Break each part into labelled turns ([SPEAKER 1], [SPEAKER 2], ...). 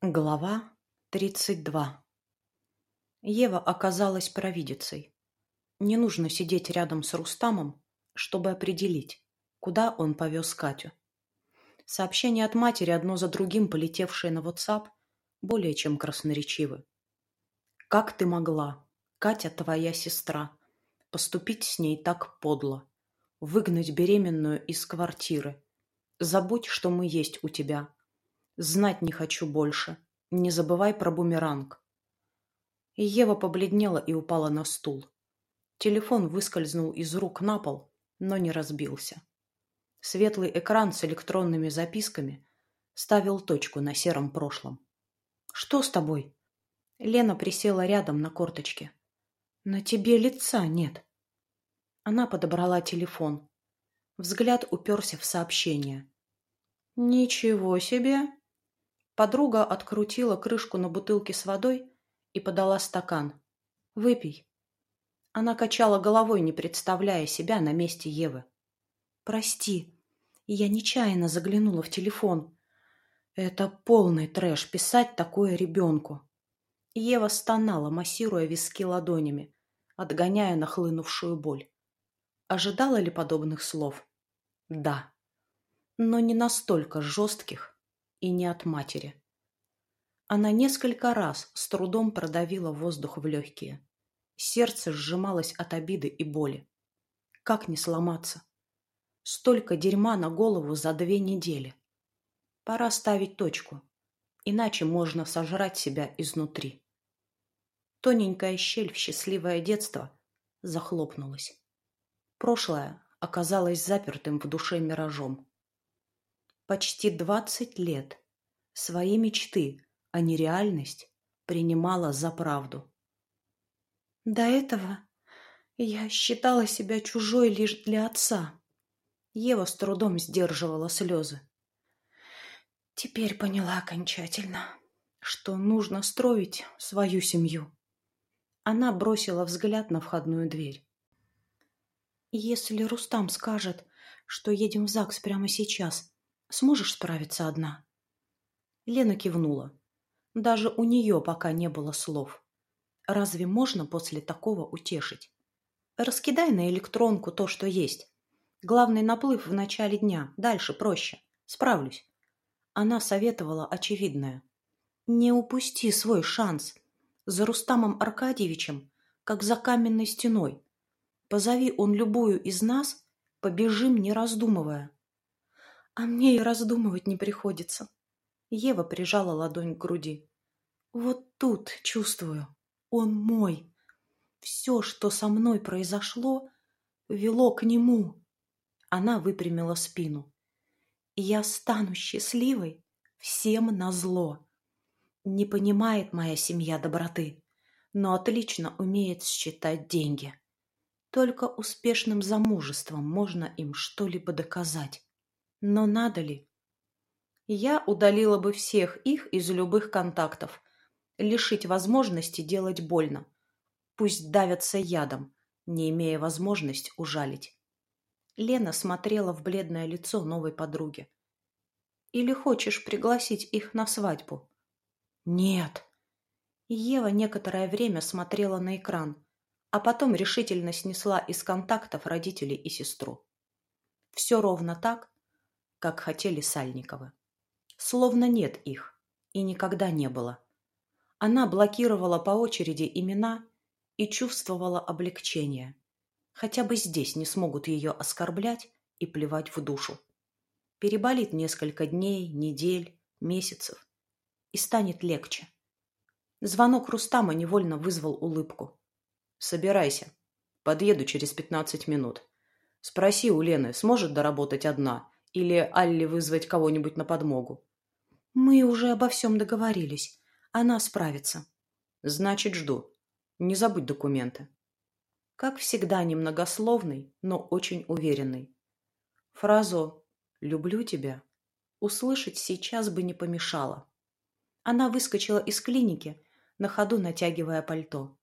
[SPEAKER 1] Глава 32 Ева оказалась провидицей. Не нужно сидеть рядом с Рустамом, чтобы определить, куда он повез Катю. Сообщения от матери, одно за другим полетевшие на WhatsApp, более чем красноречивы. «Как ты могла, Катя твоя сестра, поступить с ней так подло, выгнать беременную из квартиры? Забудь, что мы есть у тебя, Знать не хочу больше. Не забывай про бумеранг. Ева побледнела и упала на стул. Телефон выскользнул из рук на пол, но не разбился. Светлый экран с электронными записками ставил точку на сером прошлом. «Что с тобой?» Лена присела рядом на корточке. «На тебе лица нет». Она подобрала телефон. Взгляд уперся в сообщение. «Ничего себе!» Подруга открутила крышку на бутылке с водой и подала стакан. «Выпей». Она качала головой, не представляя себя на месте Евы. «Прости, я нечаянно заглянула в телефон. Это полный трэш писать такое ребенку». Ева стонала, массируя виски ладонями, отгоняя нахлынувшую боль. Ожидала ли подобных слов? Да. Но не настолько жестких, и не от матери. Она несколько раз с трудом продавила воздух в легкие. Сердце сжималось от обиды и боли. Как не сломаться? Столько дерьма на голову за две недели. Пора ставить точку, иначе можно сожрать себя изнутри. Тоненькая щель в счастливое детство захлопнулась. Прошлое оказалось запертым в душе миражом. Почти двадцать лет свои мечты, а не реальность, принимала за правду. До этого я считала себя чужой лишь для отца. Ева с трудом сдерживала слезы. Теперь поняла окончательно, что нужно строить свою семью. Она бросила взгляд на входную дверь. «Если Рустам скажет, что едем в ЗАГС прямо сейчас, Сможешь справиться одна?» Лена кивнула. Даже у нее пока не было слов. Разве можно после такого утешить? Раскидай на электронку то, что есть. Главный наплыв в начале дня. Дальше проще. Справлюсь. Она советовала очевидное. Не упусти свой шанс. За Рустамом Аркадьевичем, как за каменной стеной. Позови он любую из нас, побежим, не раздумывая. А мне и раздумывать не приходится. Ева прижала ладонь к груди. Вот тут чувствую. Он мой. Все, что со мной произошло, вело к нему. Она выпрямила спину. Я стану счастливой всем назло. Не понимает моя семья доброты, но отлично умеет считать деньги. Только успешным замужеством можно им что-либо доказать. Но надо ли? Я удалила бы всех их из любых контактов, лишить возможности делать больно. Пусть давятся ядом, не имея возможность ужалить. Лена смотрела в бледное лицо новой подруги. «Или хочешь пригласить их на свадьбу?» «Нет». Ева некоторое время смотрела на экран, а потом решительно снесла из контактов родителей и сестру. Все ровно так, как хотели Сальниковы. Словно нет их, и никогда не было. Она блокировала по очереди имена и чувствовала облегчение. Хотя бы здесь не смогут ее оскорблять и плевать в душу. Переболит несколько дней, недель, месяцев, и станет легче. Звонок Рустама невольно вызвал улыбку. «Собирайся. Подъеду через пятнадцать минут. Спроси у Лены, сможет доработать одна или Алле вызвать кого-нибудь на подмогу? Мы уже обо всем договорились. Она справится. Значит, жду. Не забудь документы. Как всегда, немногословный, но очень уверенный. Фразу «люблю тебя» услышать сейчас бы не помешало. Она выскочила из клиники, на ходу натягивая пальто.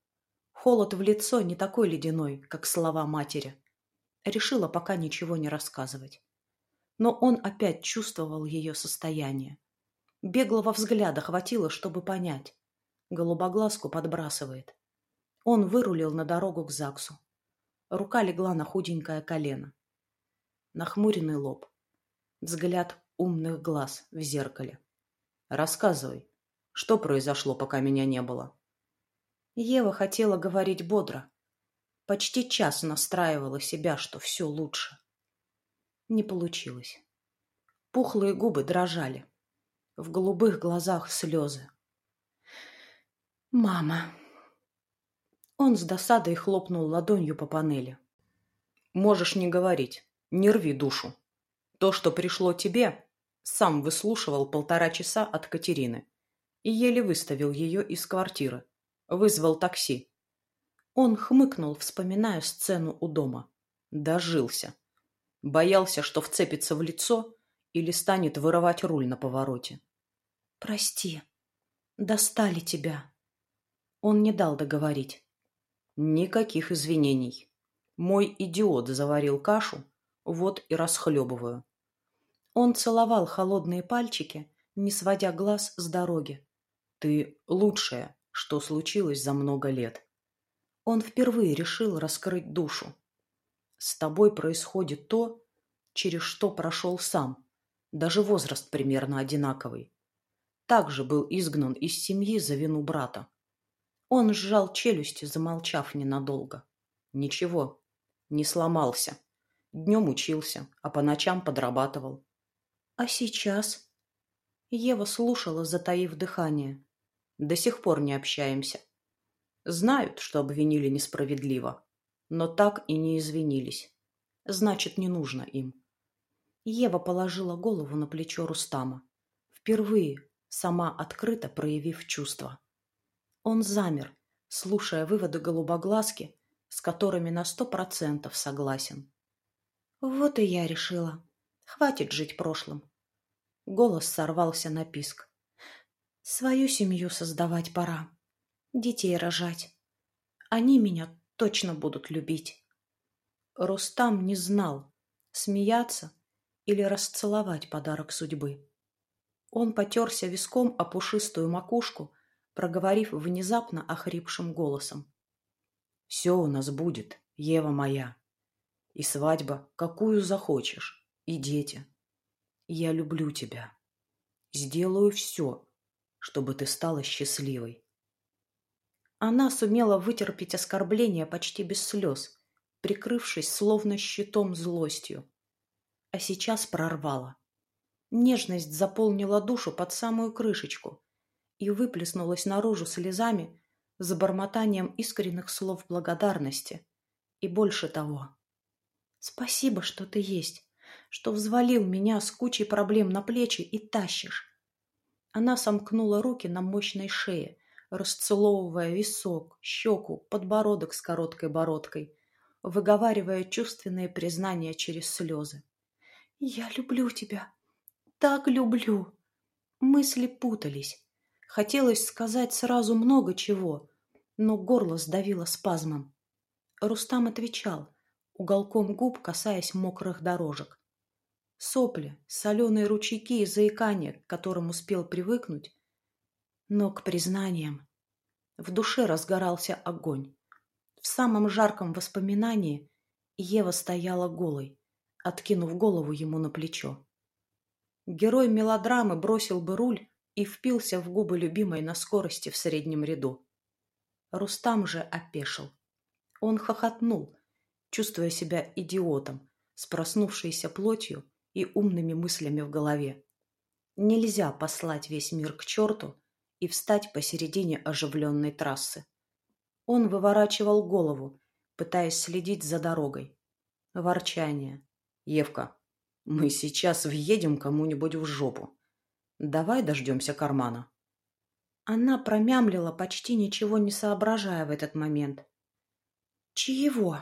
[SPEAKER 1] Холод в лицо не такой ледяной, как слова матери. Решила пока ничего не рассказывать но он опять чувствовал ее состояние. Беглого взгляда хватило, чтобы понять. Голубоглазку подбрасывает. Он вырулил на дорогу к ЗАГСу. Рука легла на худенькое колено. Нахмуренный лоб. Взгляд умных глаз в зеркале. «Рассказывай, что произошло, пока меня не было?» Ева хотела говорить бодро. Почти час настраивала себя, что все лучше. Не получилось. Пухлые губы дрожали. В голубых глазах слезы. «Мама!» Он с досадой хлопнул ладонью по панели. «Можешь не говорить. Не рви душу. То, что пришло тебе, сам выслушивал полтора часа от Катерины и еле выставил ее из квартиры. Вызвал такси. Он хмыкнул, вспоминая сцену у дома. Дожился. Боялся, что вцепится в лицо или станет вырывать руль на повороте. «Прости. Достали тебя». Он не дал договорить. Никаких извинений. Мой идиот заварил кашу, вот и расхлебываю. Он целовал холодные пальчики, не сводя глаз с дороги. Ты лучшая, что случилось за много лет. Он впервые решил раскрыть душу. С тобой происходит то, через что прошел сам. Даже возраст примерно одинаковый. Также был изгнан из семьи за вину брата. Он сжал челюсти, замолчав ненадолго. Ничего, не сломался. Днем учился, а по ночам подрабатывал. А сейчас? Ева слушала, затаив дыхание. До сих пор не общаемся. Знают, что обвинили несправедливо, но так и не извинились. Значит, не нужно им. Ева положила голову на плечо Рустама. Впервые, сама открыто проявив чувства. Он замер, слушая выводы голубоглазки, с которыми на сто процентов согласен. Вот и я решила. Хватит жить прошлым. Голос сорвался на писк. Свою семью создавать пора. Детей рожать. Они меня точно будут любить. Рустам не знал, смеяться или расцеловать подарок судьбы. Он потерся виском о пушистую макушку проговорив внезапно охрипшим голосом. «Все у нас будет, Ева моя. И свадьба, какую захочешь, и дети. Я люблю тебя. Сделаю все, чтобы ты стала счастливой». Она сумела вытерпеть оскорбление почти без слез, прикрывшись словно щитом злостью. А сейчас прорвала. Нежность заполнила душу под самую крышечку, и выплеснулась наружу слезами с бормотанием искренних слов благодарности. И больше того. Спасибо, что ты есть, что взвалил меня с кучей проблем на плечи и тащишь. Она сомкнула руки на мощной шее, расцеловывая висок, щеку, подбородок с короткой бородкой, выговаривая чувственные признания через слезы. «Я люблю тебя, так люблю!» Мысли путались. Хотелось сказать сразу много чего, но горло сдавило спазмом. Рустам отвечал, уголком губ касаясь мокрых дорожек. Сопли, соленые ручейки и заикание, к которым успел привыкнуть. Но к признаниям. В душе разгорался огонь. В самом жарком воспоминании Ева стояла голой, откинув голову ему на плечо. Герой мелодрамы бросил бы руль и впился в губы любимой на скорости в среднем ряду. Рустам же опешил. Он хохотнул, чувствуя себя идиотом, с проснувшейся плотью и умными мыслями в голове. Нельзя послать весь мир к черту и встать посередине оживленной трассы. Он выворачивал голову, пытаясь следить за дорогой. Ворчание. «Евка, мы сейчас въедем кому-нибудь в жопу. Давай дождемся кармана. Она промямлила, почти ничего не соображая в этот момент. Чьего?